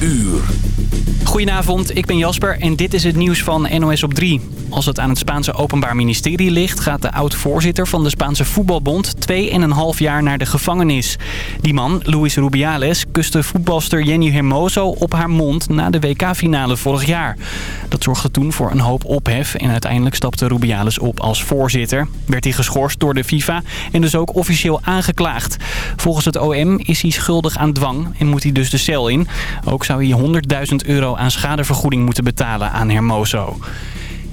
uur. Goedenavond, ik ben Jasper en dit is het nieuws van NOS op 3. Als het aan het Spaanse Openbaar Ministerie ligt... gaat de oud-voorzitter van de Spaanse Voetbalbond 2,5 jaar naar de gevangenis. Die man, Luis Rubiales, kuste voetbalster Jenny Hermoso op haar mond... na de WK-finale vorig jaar. Dat zorgde toen voor een hoop ophef... en uiteindelijk stapte Rubiales op als voorzitter. Werd hij geschorst door de FIFA en dus ook officieel aangeklaagd. Volgens het OM is hij schuldig aan dwang en moet hij dus de cel in. Ook zou hij 100.000 euro aan schadevergoeding moeten betalen aan Hermoso.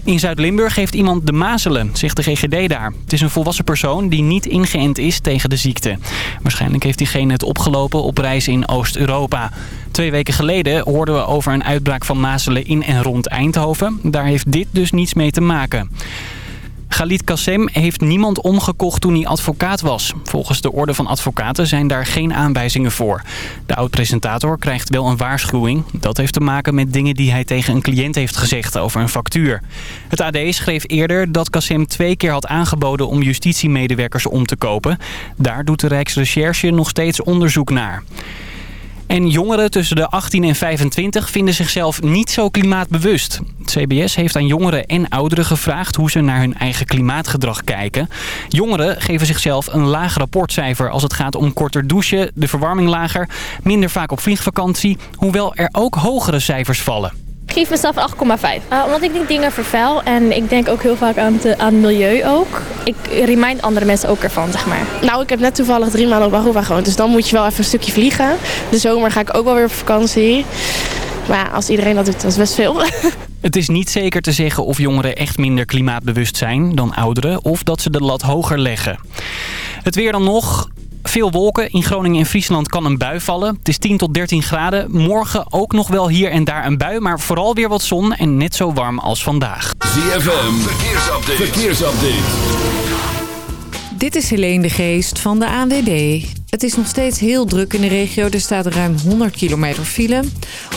In Zuid-Limburg heeft iemand de mazelen, zegt de GGD daar. Het is een volwassen persoon die niet ingeënt is tegen de ziekte. Waarschijnlijk heeft diegene het opgelopen op reis in Oost-Europa. Twee weken geleden hoorden we over een uitbraak van mazelen in en rond Eindhoven. Daar heeft dit dus niets mee te maken. Khalid Kassem heeft niemand omgekocht toen hij advocaat was. Volgens de orde van advocaten zijn daar geen aanwijzingen voor. De oud-presentator krijgt wel een waarschuwing. Dat heeft te maken met dingen die hij tegen een cliënt heeft gezegd over een factuur. Het AD schreef eerder dat Kassem twee keer had aangeboden om justitiemedewerkers om te kopen. Daar doet de Rijksrecherche nog steeds onderzoek naar. En jongeren tussen de 18 en 25 vinden zichzelf niet zo klimaatbewust. Het CBS heeft aan jongeren en ouderen gevraagd hoe ze naar hun eigen klimaatgedrag kijken. Jongeren geven zichzelf een laag rapportcijfer als het gaat om korter douchen, de verwarming lager, minder vaak op vliegvakantie, hoewel er ook hogere cijfers vallen. Ik geef mezelf 8,5. Uh, omdat ik niet dingen vervuil en ik denk ook heel vaak aan het, aan het milieu ook. Ik remind andere mensen ook ervan, zeg maar. Nou, ik heb net toevallig drie maanden op Aruba gewoond. Dus dan moet je wel even een stukje vliegen. De zomer ga ik ook wel weer op vakantie. Maar ja, als iedereen dat doet, dat is best veel. Het is niet zeker te zeggen of jongeren echt minder klimaatbewust zijn dan ouderen... of dat ze de lat hoger leggen. Het weer dan nog. Veel wolken. In Groningen en Friesland kan een bui vallen. Het is 10 tot 13 graden. Morgen ook nog wel hier en daar een bui, maar vooral weer wat zon en net zo warm als vandaag. ZFM, verkeersupdate. verkeersupdate. Dit is Helene de Geest van de ANWB. Het is nog steeds heel druk in de regio. Er staat ruim 100 kilometer file.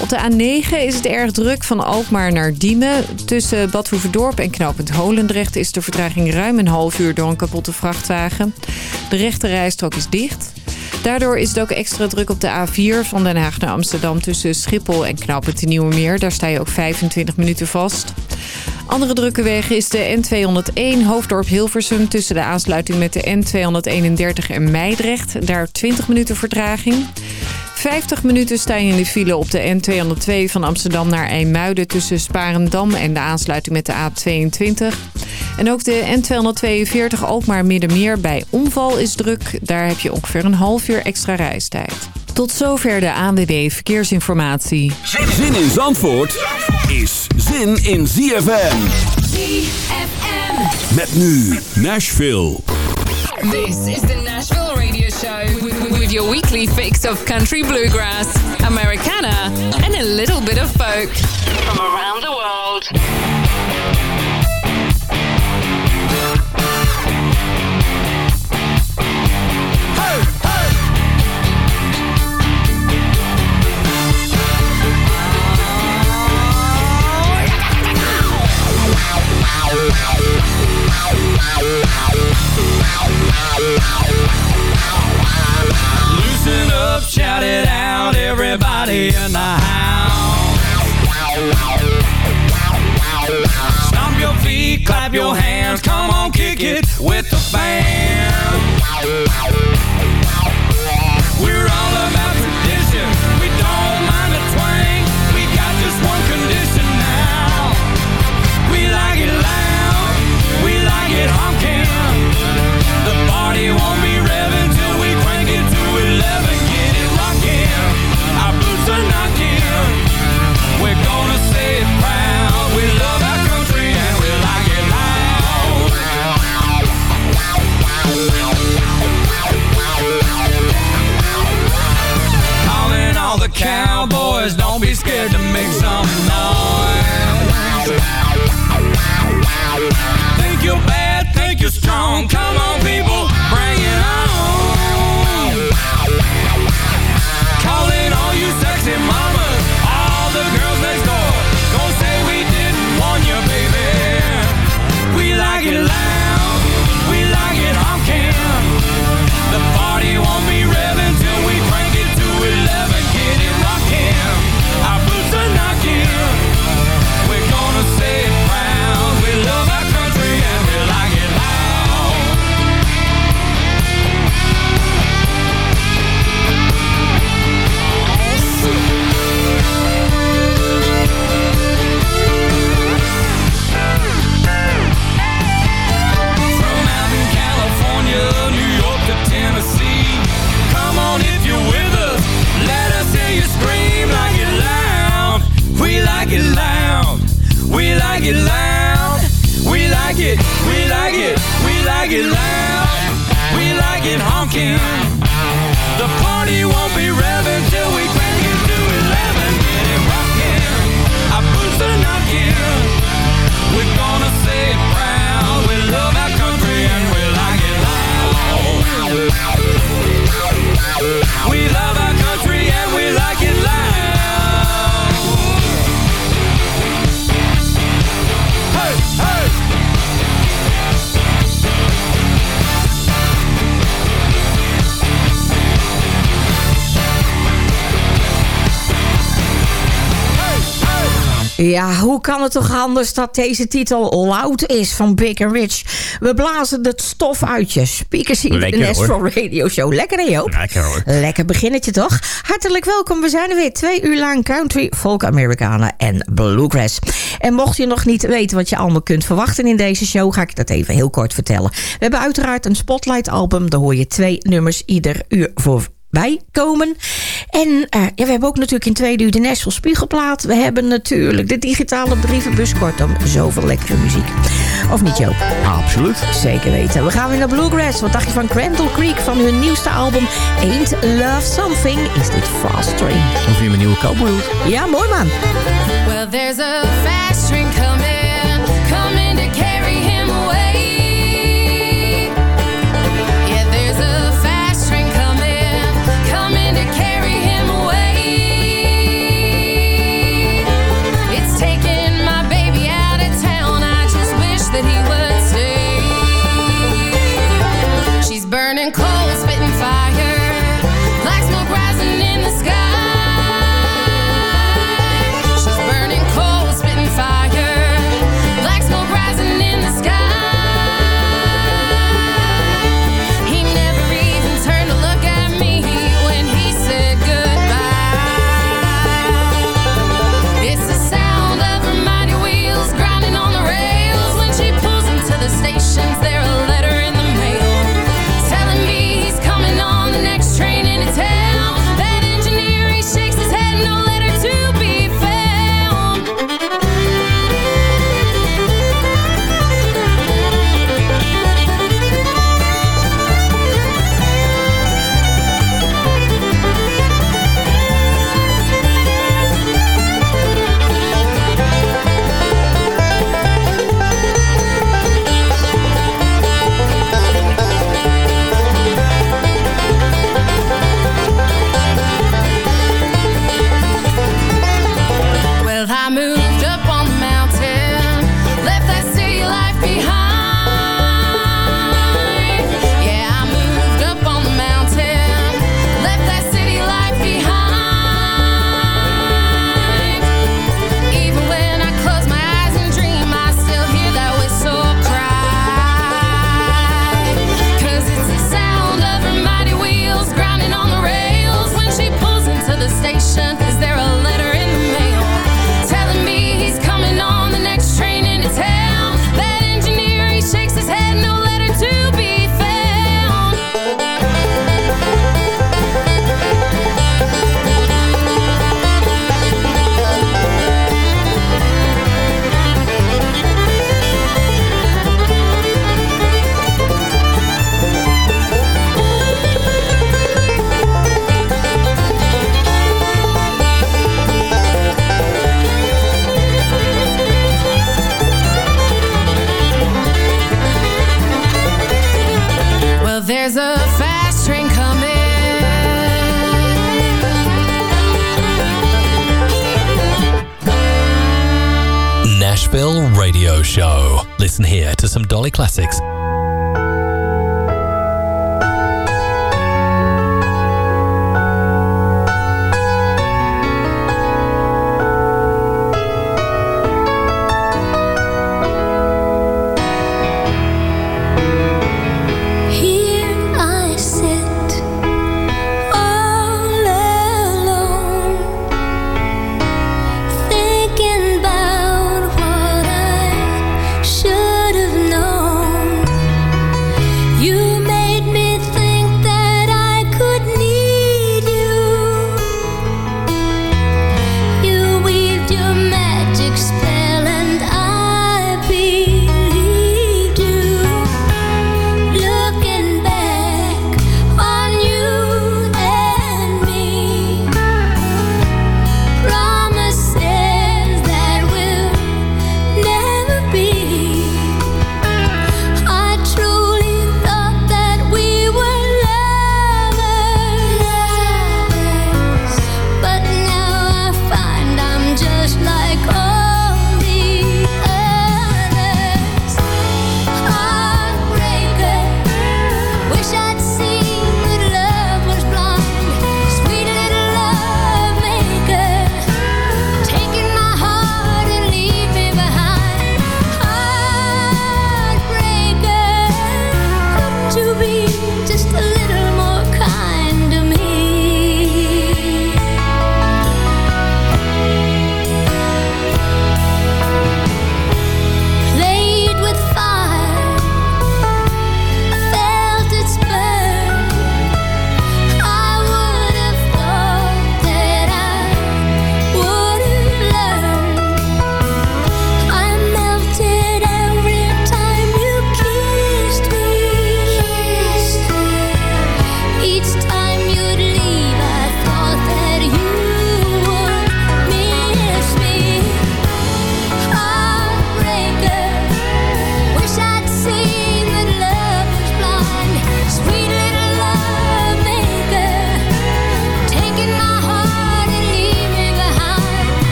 Op de A9 is het erg druk van Alkmaar naar Diemen. Tussen Bad en knooppunt Holendrecht is de vertraging ruim een half uur door een kapotte vrachtwagen. De rechte rijstrook is dicht. Daardoor is het ook extra druk op de A4 van Den Haag naar Amsterdam... tussen Schiphol en de Nieuwe Meer. Daar sta je ook 25 minuten vast. Andere drukke wegen is de N201 Hoofddorp Hilversum... tussen de aansluiting met de N231 en Meidrecht. Daar 20 minuten vertraging. 50 minuten sta je in de file op de N202 van Amsterdam naar Eemmuiden... tussen Sparendam en de aansluiting met de A22. En ook de N242 Alkmaar Middenmeer bij omval is druk. Daar heb je ongeveer een half uur extra reistijd. Tot zover de ANWB Verkeersinformatie. Zin in Zandvoort is zin in ZFM. ZFM. Met nu Nashville. This is the Nashville Radio Show with, with your weekly fix of country bluegrass, Americana, and a little bit of folk from around the world. Loosen up, shout it out, everybody in the house. Stomp your feet, clap your hands, come on, kick it with the band. To make some noise. light Ja, hoe kan het toch anders dat deze titel Loud is van Big and Rich? We blazen het stof uit je. Speakers in de. Nashville Radio Show. Lekker hè Joop? Lekker hoor. Lekker beginnetje toch? Hartelijk welkom. We zijn er weer twee uur lang country, folk Americana en bluegrass. En mocht je nog niet weten wat je allemaal kunt verwachten in deze show... ga ik dat even heel kort vertellen. We hebben uiteraard een Spotlight album. Daar hoor je twee nummers ieder uur voor bij komen. En eh, ja, we hebben ook natuurlijk in tweede uur de Nashville Spiegelplaat. We hebben natuurlijk de digitale brievenbus. Kortom, zoveel lekkere muziek. Of niet, Joop? Absoluut. Zeker weten. We gaan weer naar Bluegrass. Wat dacht je van Crandall Creek van hun nieuwste album Ain't Love Something? Is dit Fast Train? Of je mijn nieuwe cowboy hoed. Ja, mooi man. Well, there's a fast Show. Listen here to some Dolly classics.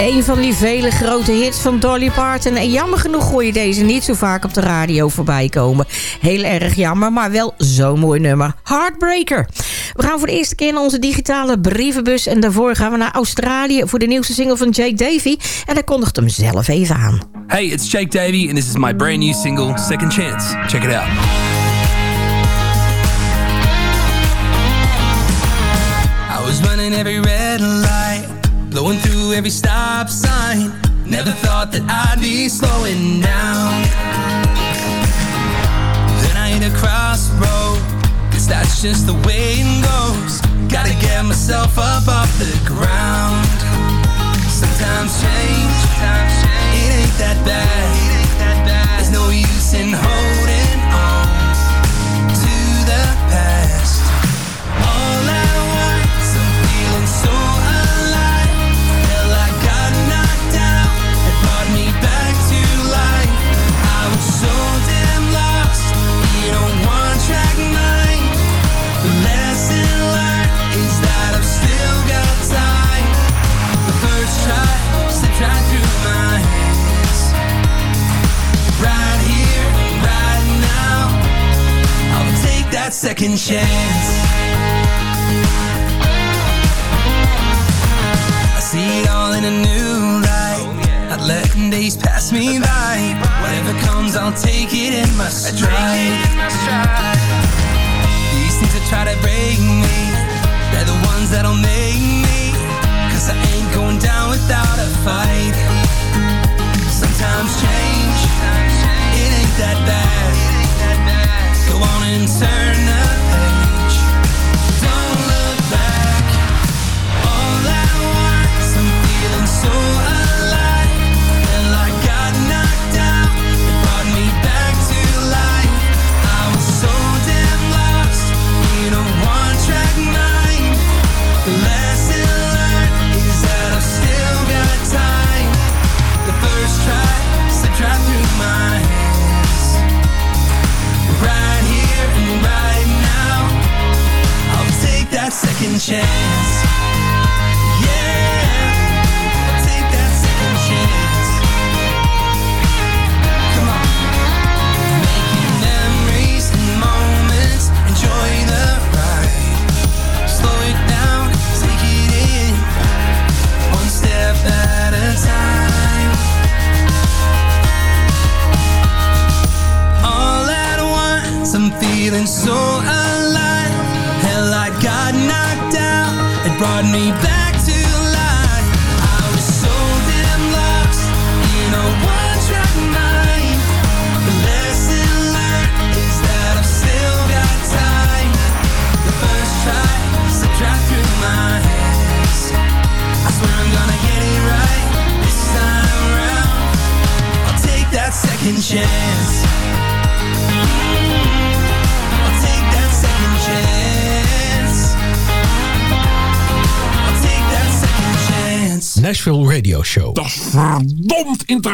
Een van die vele grote hits van Dolly Parton. En jammer genoeg hoor je deze niet zo vaak op de radio voorbij komen. Heel erg jammer, maar wel zo'n mooi nummer. Heartbreaker. We gaan voor de eerste keer naar onze digitale brievenbus. En daarvoor gaan we naar Australië voor de nieuwste single van Jake Davy. En hij kondigt hem zelf even aan. Hey, it's Jake Davy, and this is my brand new single, Second Chance. Check it out. Was running every red light, blowing through every stop sign. Never thought that I'd be slowing down. Then I hit a crossroad, guess that's just the way it goes. Gotta get myself up off the ground. Sometimes change, it ain't that bad. There's no use in holding that second chance. I see it all in a new light. Not letting days pass me by. Whatever comes, I'll take it in my stride. These things that try to break me, they're the ones that'll make me. Cause I ain't going down without a fight. Sometimes change, it ain't that bad.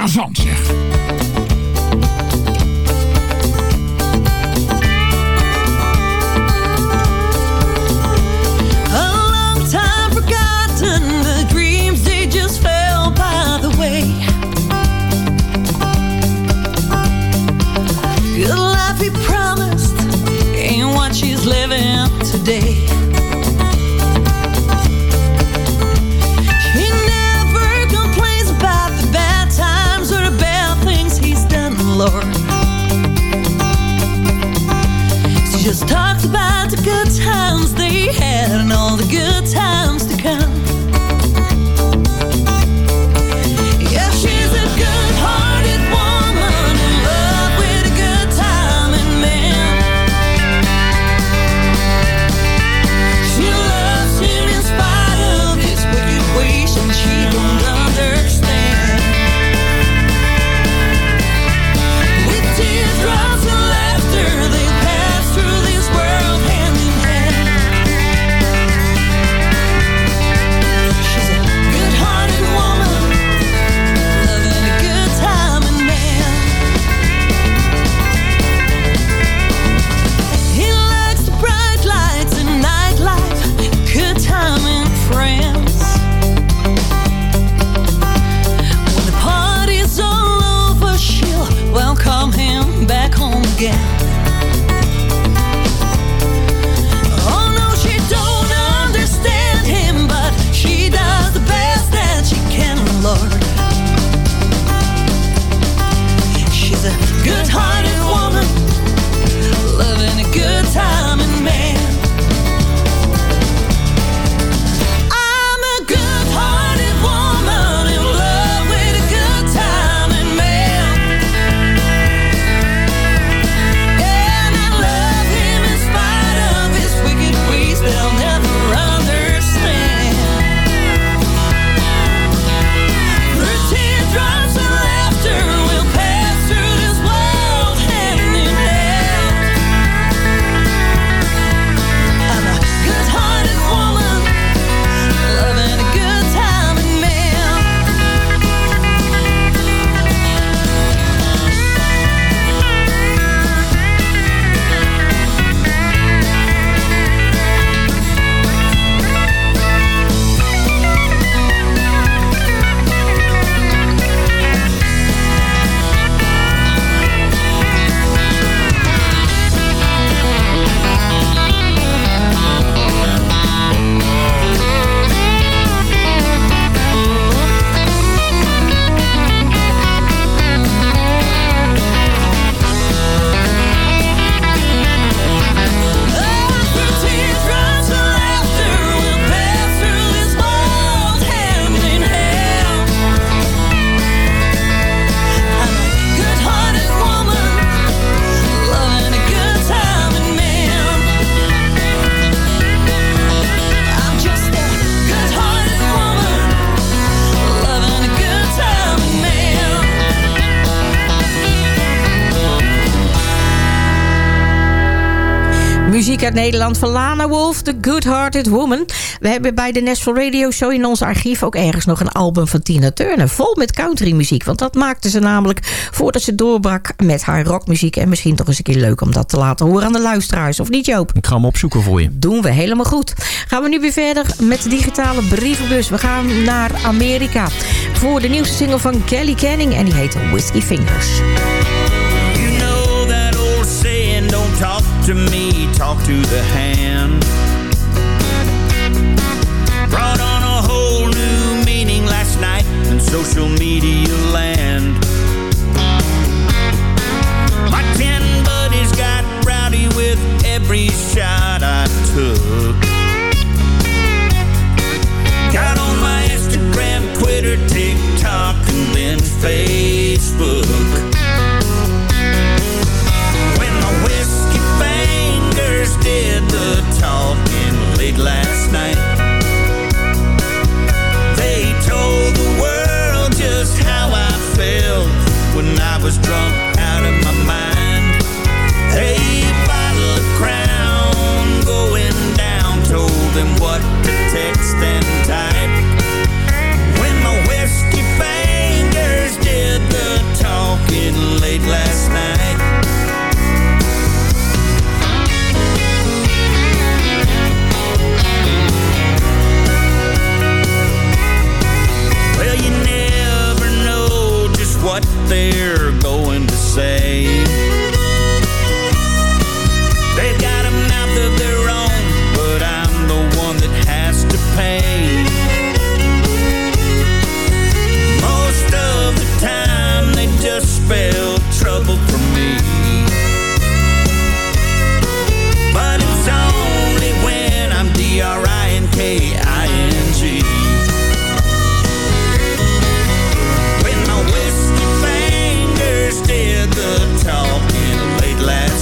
Interessant zeg. Nederland van Lana Wolf, The Good Hearted Woman. We hebben bij de Nashville Radio Show in ons archief ook ergens nog een album van Tina Turner. Vol met countrymuziek, want dat maakte ze namelijk voordat ze doorbrak met haar rockmuziek. En misschien toch eens een keer leuk om dat te laten horen aan de luisteraars, of niet Joop? Ik ga hem opzoeken voor je. Doen we helemaal goed. Gaan we nu weer verder met de digitale brievenbus. We gaan naar Amerika voor de nieuwste single van Kelly Canning en die heet Whiskey Fingers. To me, talk to the hand. Brought on a whole new meaning last night in social media land. My ten buddies got rowdy with every shot I took. Got on my Instagram, Twitter, TikTok, and then Facebook. Was drunk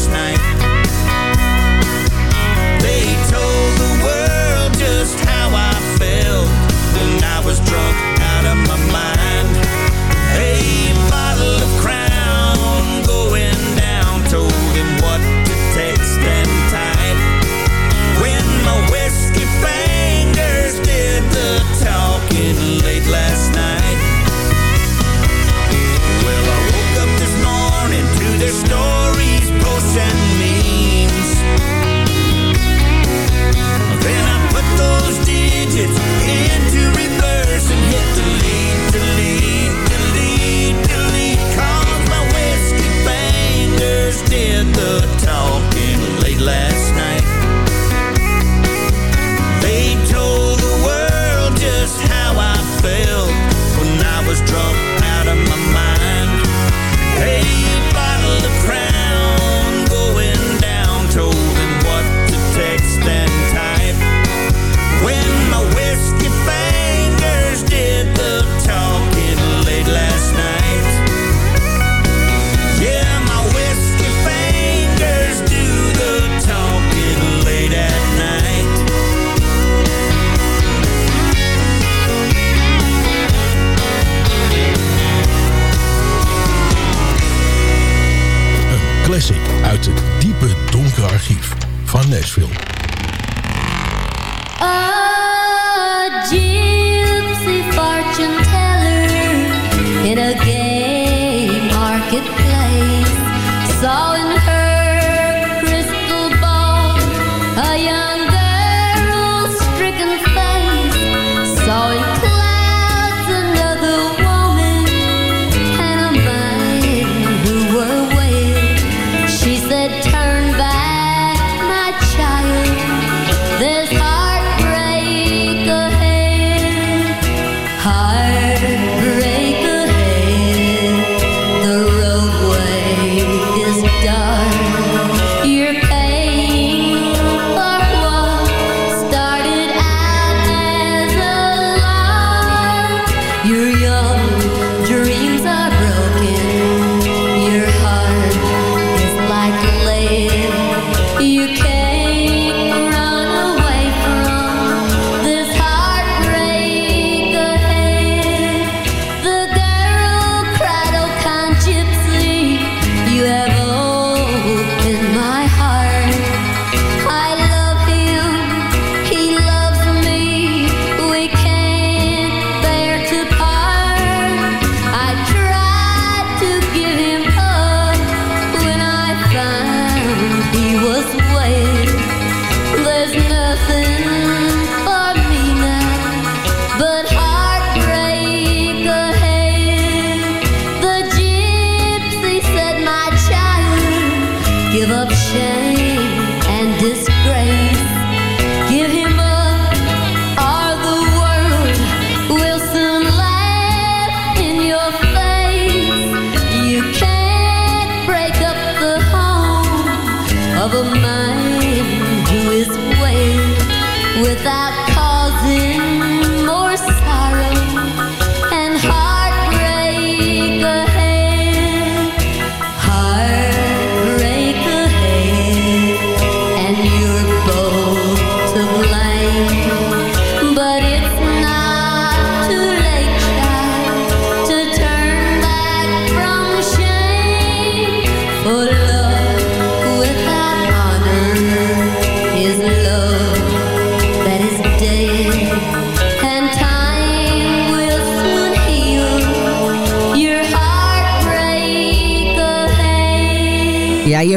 night.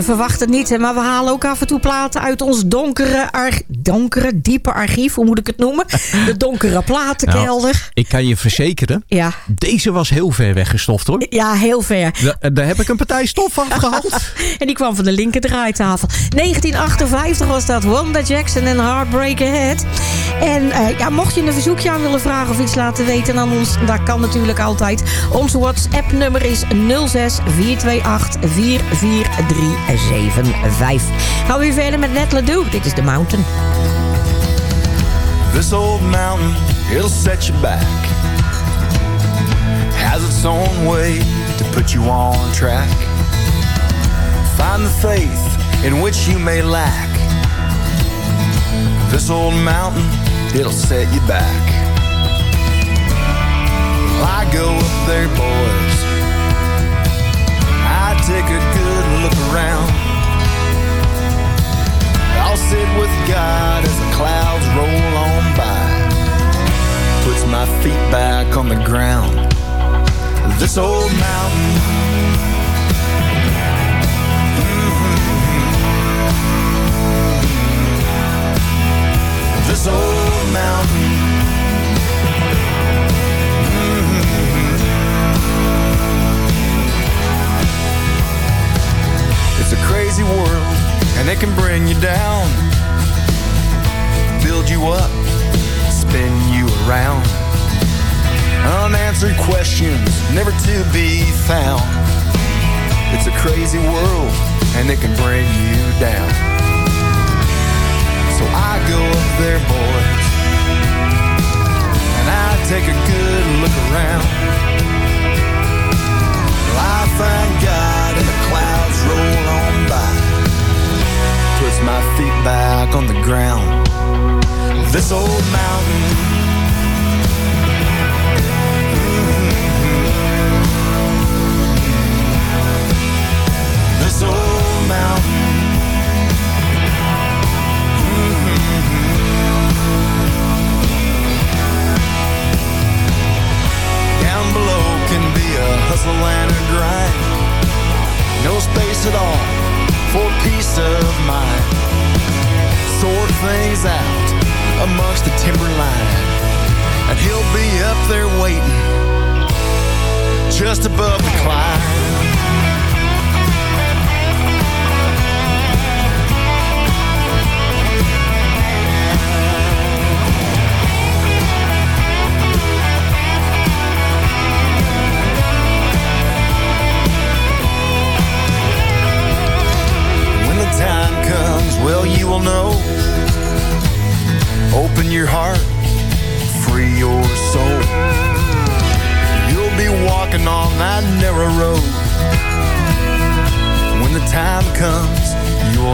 Verwacht het niet, maar we halen ook af en toe platen uit ons donkere, ar- donkere diepe archief. Hoe moet ik het noemen? De donkere platenkelder. Nou, ik kan je verzekeren, Ja. deze was heel ver weggestoft hoor. Ja, heel ver. Da- daar heb ik een partij stof afgehaald. en die kwam van de linker draaitafel. 1958 was dat Wanda Jackson en Heartbreak Ahead. En eh, ja, mocht je een verzoekje aan willen vragen of iets laten weten aan ons, dat kan natuurlijk altijd. Ons WhatsApp nummer is 06 428 44375. Gaan we weer verder met Net Ledoux. Dit is The Mountain. This old mountain, it'll set you back. Has its own way to put you on track. Find the faith in which you may lack. This old mountain, it'll set you back. I go up there, boys. I take a good look around. Sit with God as the clouds roll on by. Puts my feet back on the ground. This old mountain. Mm-hmm. This old mountain.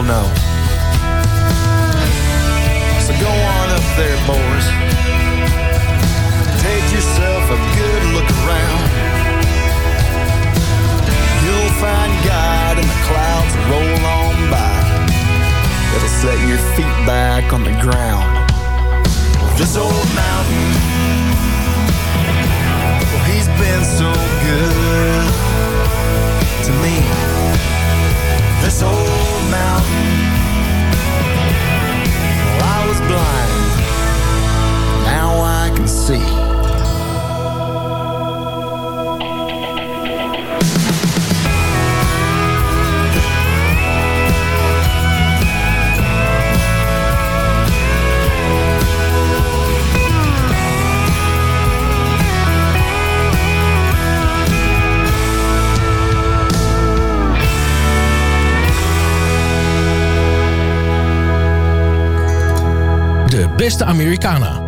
know. So go on up there, boys. Take yourself a good look around. You'll find God in the clouds roll on by. It'll set your feet back on the ground. This old mountain, well, he's been so good to me old mountain. I was blind. Now I can see. beste Americana.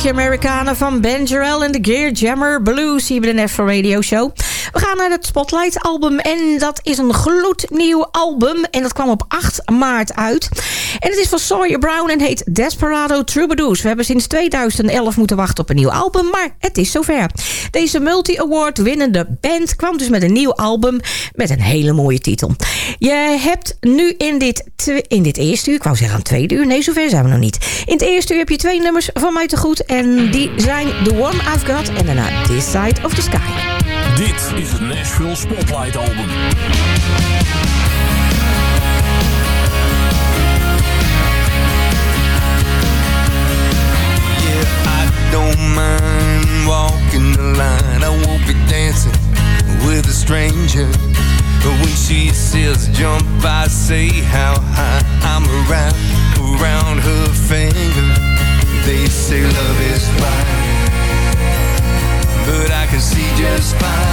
stukje Amerikanen van Ben Jarrell en de Gear Jammer Blues hier bij de Radio Show. We gaan naar het Spotlight album en dat is een gloednieuw album en dat kwam op 8 maart uit. En het is van Sawyer Brown en heet Desperado Troubadours. We hebben sinds 2011 moeten wachten op een nieuw album, maar het is zover. Deze multi-award winnende band kwam dus met een nieuw album met een hele mooie titel. Je hebt nu in dit, in dit eerste uur, ik wou zeggen aan tweede uur, nee zover zijn we nog niet. In het eerste uur heb je twee nummers van mij te goed en die zijn The One I've Got en daarna This Side of the Sky. Dit is het Nashville Spotlight Album. sails jump, I say how high I'm around, around her finger. They say love is blind, but I can see just fine.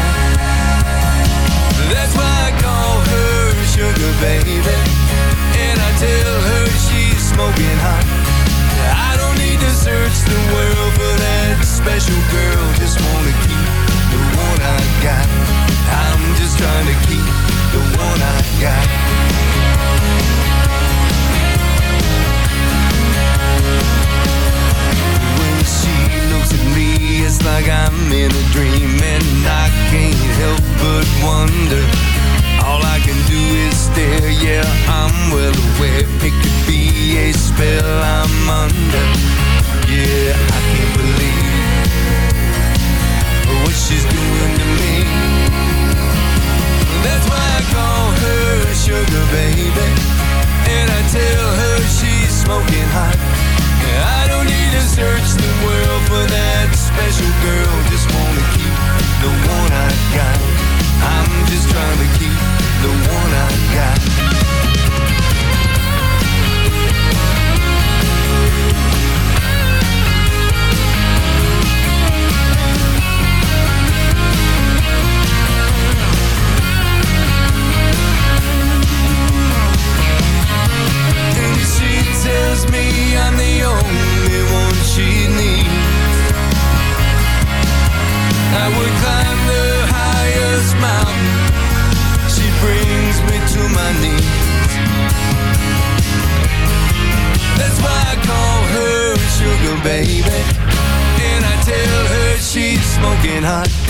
hot.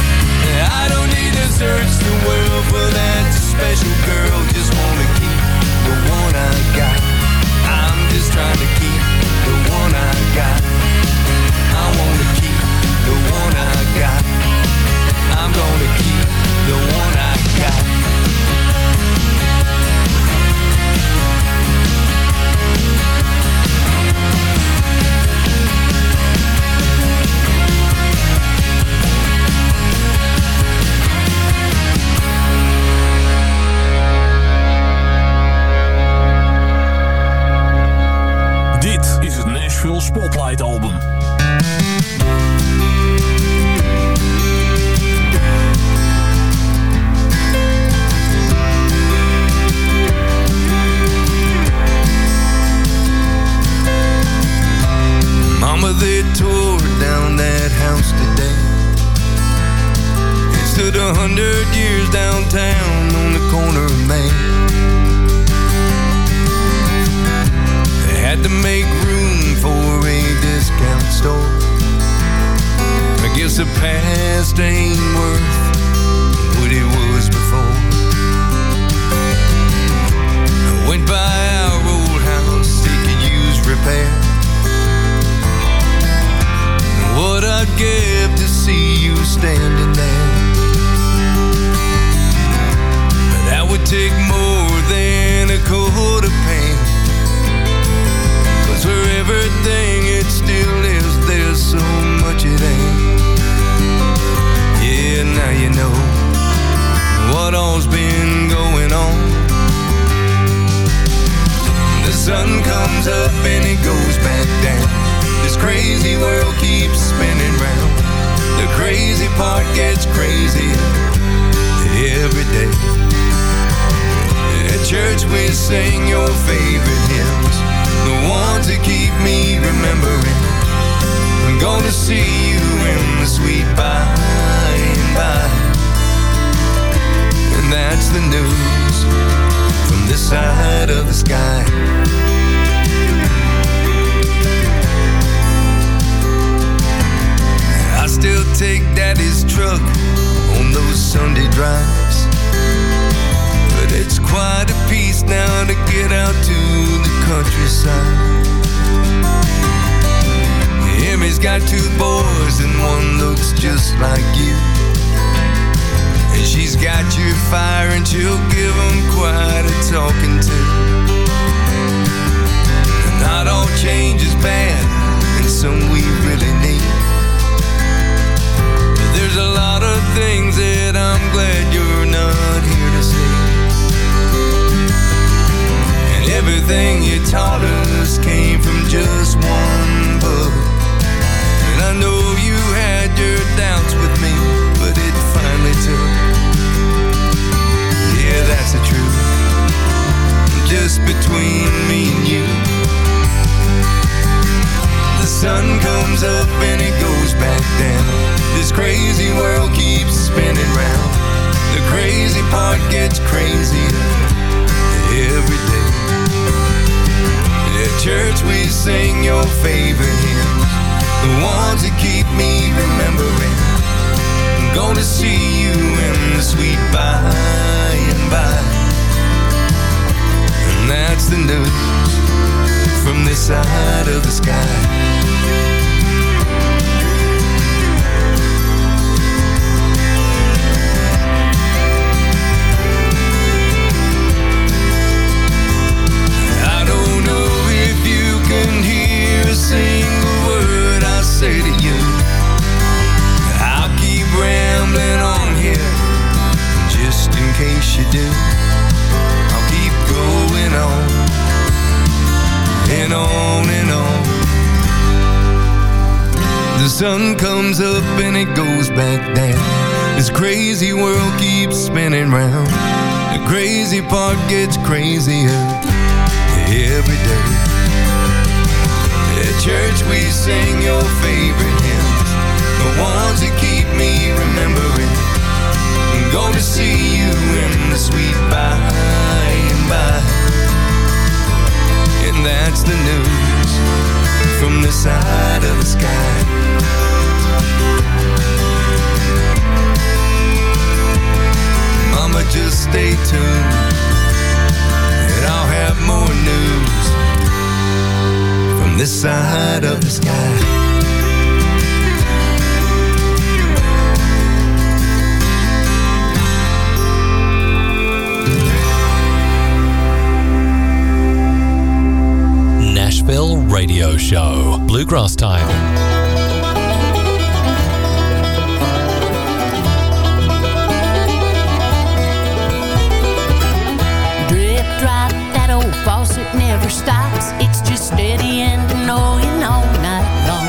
Sing your favorite hymns, the ones that keep me remembering. I'm gonna see you in the sweet by and by. And that's the news from this side of the sky. Can hear a single word I say to you. I'll keep rambling on here just in case you do. I'll keep going on and on and on. The sun comes up and it goes back down. This crazy world keeps spinning round. The crazy part gets crazier every day. At church we sing your favorite hymns, the ones that keep me remembering. I'm gonna see you in the sweet by and by. And that's the news from the side of the sky. Mama, just stay tuned, and I'll have more news this side of the sky. Nashville Radio Show. Bluegrass time. Drip drop, that old faucet never stops. Steady and annoying all night long.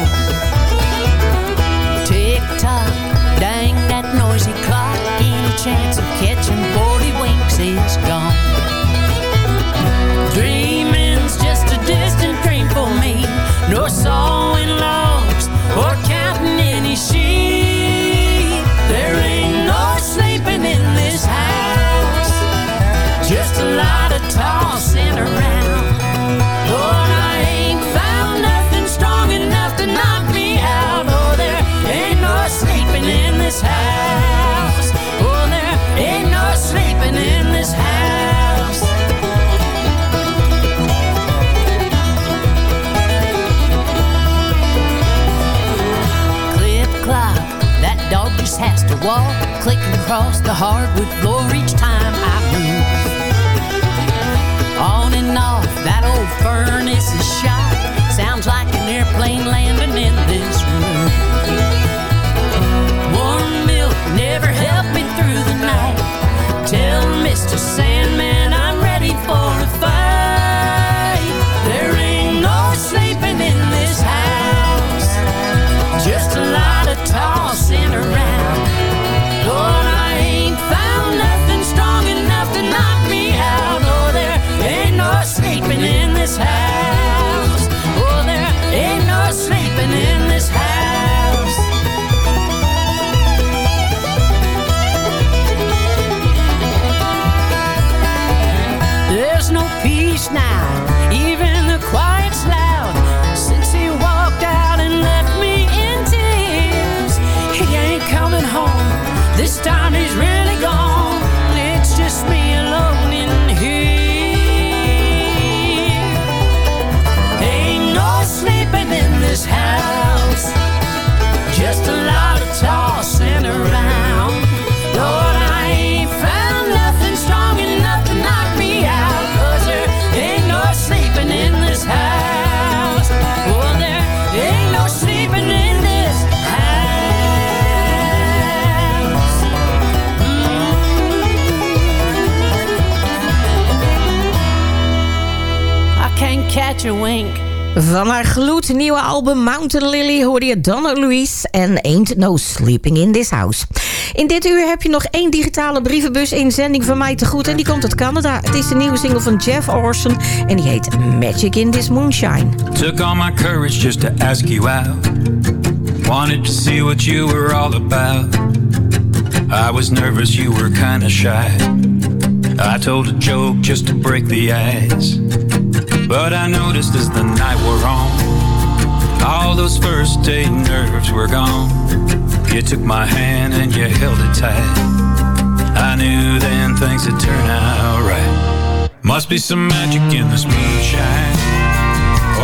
Tick tock, dang that noisy clock. Any chance of catching 40 Oh, there ain't no sleeping in this house. Clip clop, that dog just has to walk, clicking across the hardwood floor each time I move. On and off, that old furnace is shot. Sounds like an airplane landing in this never helped me through the night. Tell Mr. Sandman I'm a wink. Van haar gloednieuwe album Mountain Lily hoorde je Donna Louise en Ain't No Sleeping in This House. In dit uur heb je nog één digitale brievenbus inzending van mij te goed en die komt uit Canada. Het is de nieuwe single van Jeff Orson en die heet Magic in This Moonshine. Took all my courage just to ask you out. Wanted to see what you were all about. I was nervous, you were kinda shy. I told a joke just to break the ice. But I noticed as the night wore on, all those first date nerves were gone. You took my hand and you held it tight. I knew then things would turn out right. Must be some magic in this moonshine,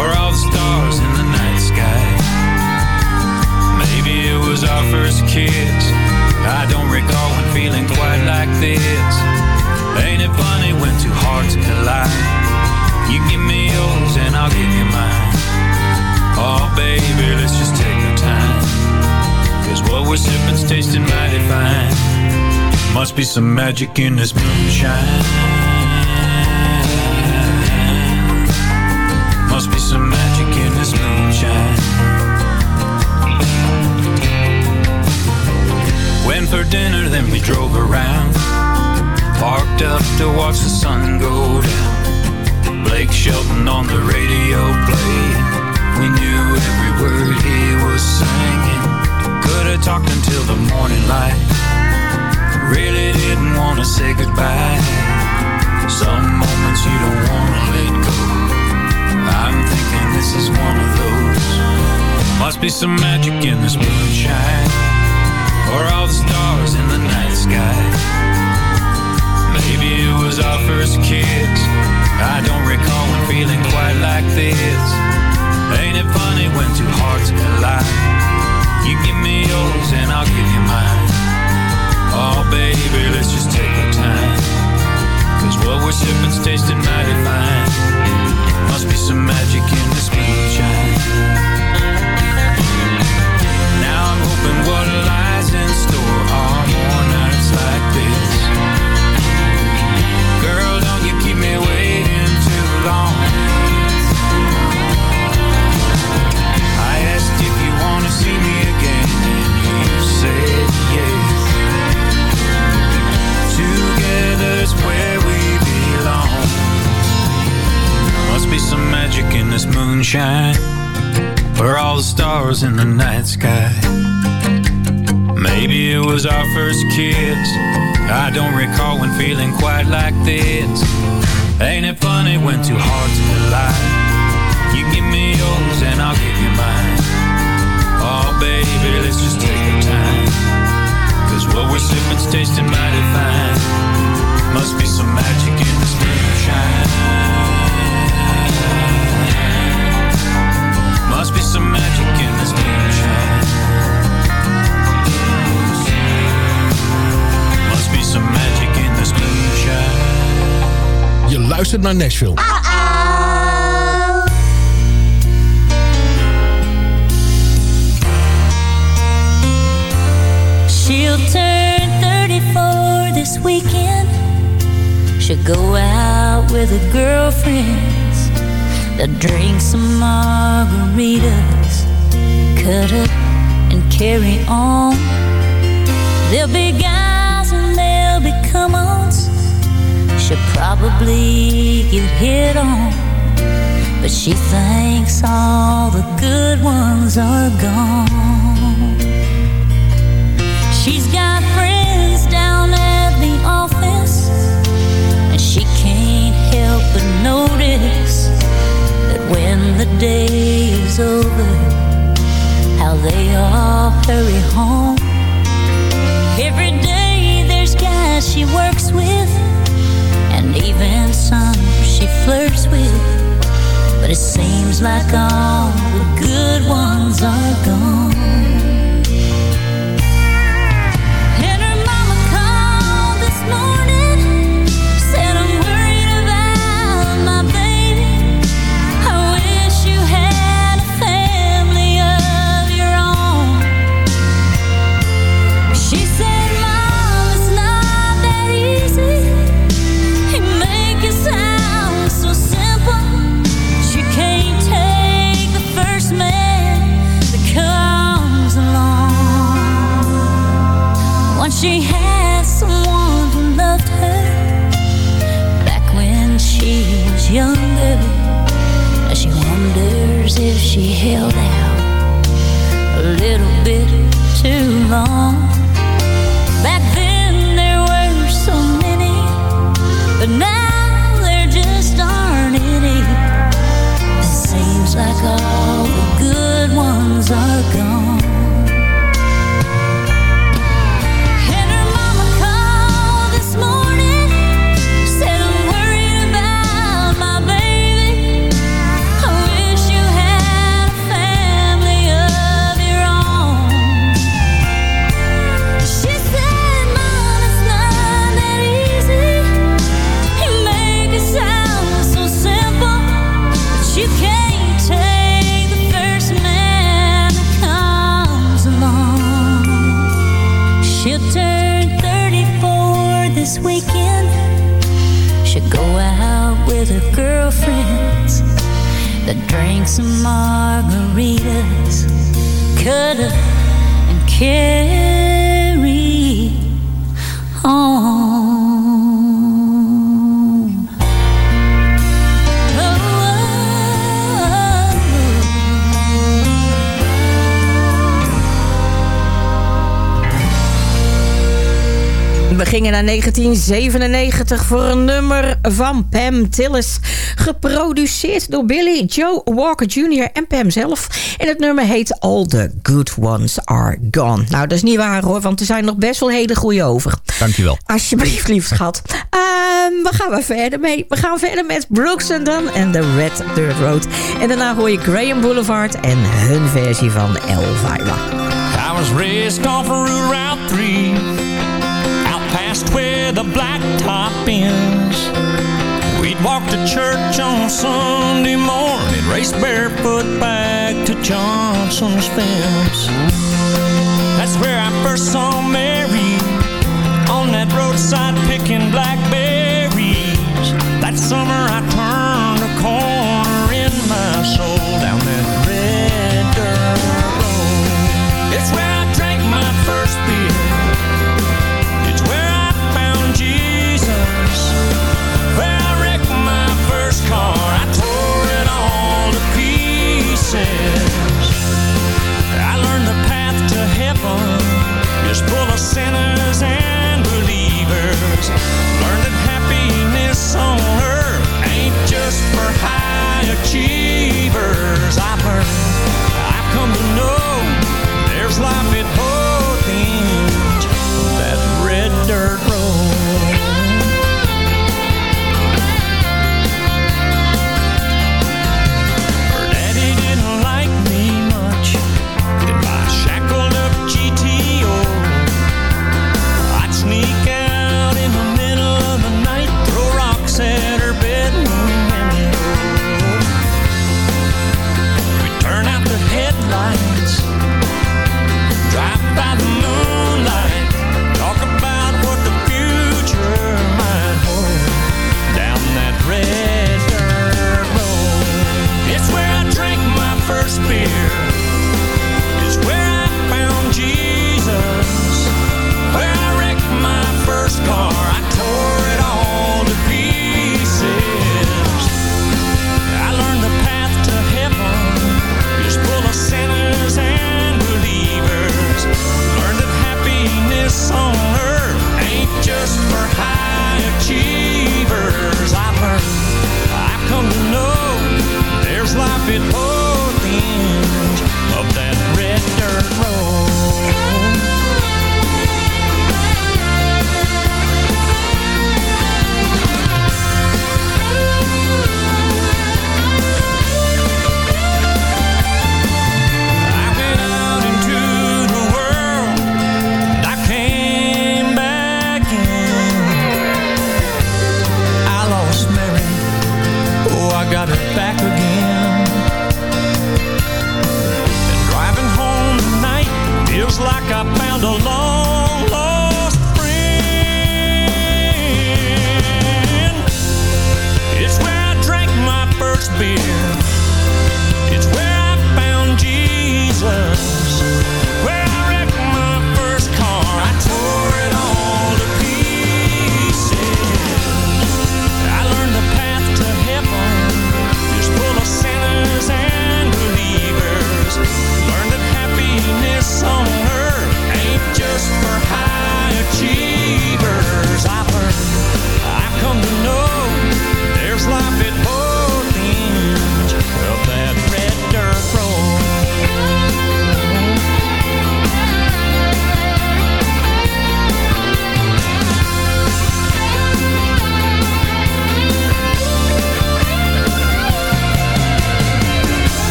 or all the stars in the night sky. Maybe it was our first kiss. I don't recall when feeling quite like this. Ain't it funny when two hearts collide? You give me yours and I'll give you mine. Oh, baby, let's just take our time. Cause what we're sipping's tasting mighty fine. Must be some magic in this moonshine. Must be some magic in this moonshine. Went for dinner, then we drove around. Parked up to watch the sun go down. Blake Shelton on the radio playing. We knew every word he was singing. Could have talked until the morning light. Really didn't want to say goodbye. Some moments you don't want to let go. I'm thinking this is one of those. Must be some magic in this moonshine. Or all the stars in the night sky. Maybe it was our first kiss. I don't recall when feeling quite like this. Ain't it funny when two hearts collide? You give me yours and I'll give you mine. Oh, baby, let's just take our time. Cause what we're sipping's tasting mighty fine. Must be some magic in this moonshine. Now I'm hoping what lies in store are more nights like this. Must be some magic in this moonshine, where all the stars in the night sky. Maybe it was our first kiss. I don't recall when feeling quite like this. Ain't it funny when two hearts collide? You give me yours and I'll give you mine. Oh, baby, let's just take our time. Cause what we're sipping's tasting mighty fine. Must be some magic in this moonshine. Must be some magic in this moonshine. Must be some magic in this moonshine. Je luistert naar Nashville. She'll turn 34 this weekend. She'll go out with a girlfriends. They'll drink some margaritas, cut up and carry on. There'll be guys and there'll be come-ons. She'll probably get hit on. But she thinks all the good ones are gone. She's got friends down at the office, and she can't help but notice when the day is over, how they all hurry home. Every day there's guys she works with, and even some she flirts with. But it seems like all the good ones are gone. We gingen naar 1997 voor een nummer van Pam Tillis. Geproduceerd door Billy Joe Walker Jr. en Pam zelf. En het nummer heet All the Good Ones Are Gone. Nou, dat is niet waar hoor, want er zijn nog best wel hele goede over. Dankjewel. Alsjeblieft, lief schat. Ehm we gaan we verder mee. We gaan verder met Brooks and Dunn en The Red Dirt Road. En daarna hoor je Graham Boulevard en hun versie van Elvira. I was raced off of Route 3 Out past where the blacktop ends. We'd walk to church on Sunday morning Race barefoot back to Johnson's fence. That's where I first saw Mary On that roadside picking blackberries. That summer I turned a corner in my soul Down that red dirt road. It's where There's full of sinners and believers. Learn that happiness on earth ain't just for high achievers. I've learned, I've come to know there's life in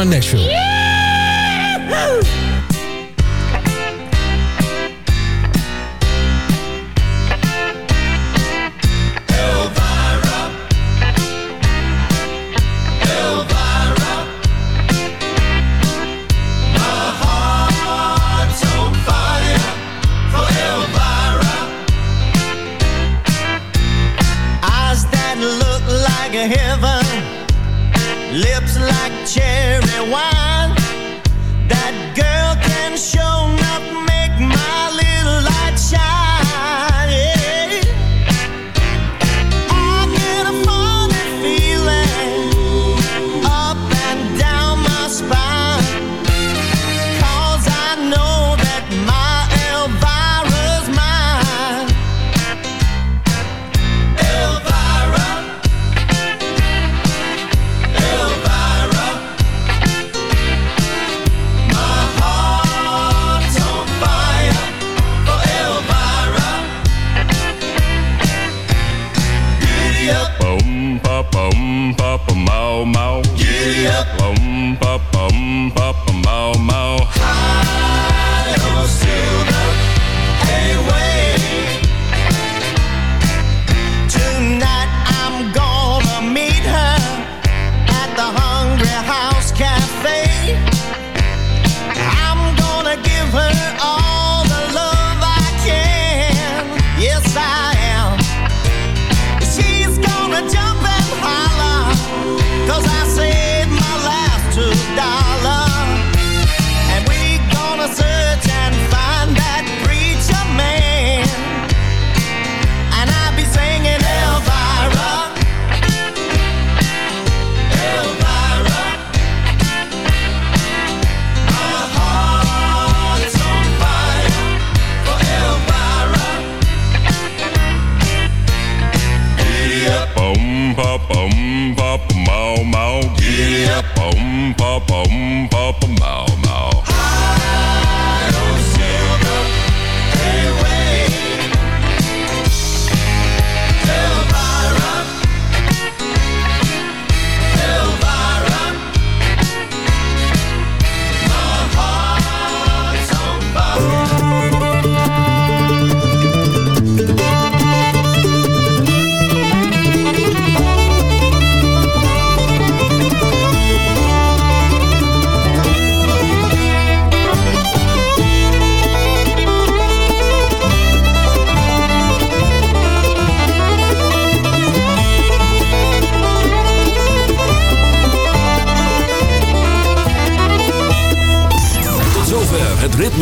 naar Nashville. pum pum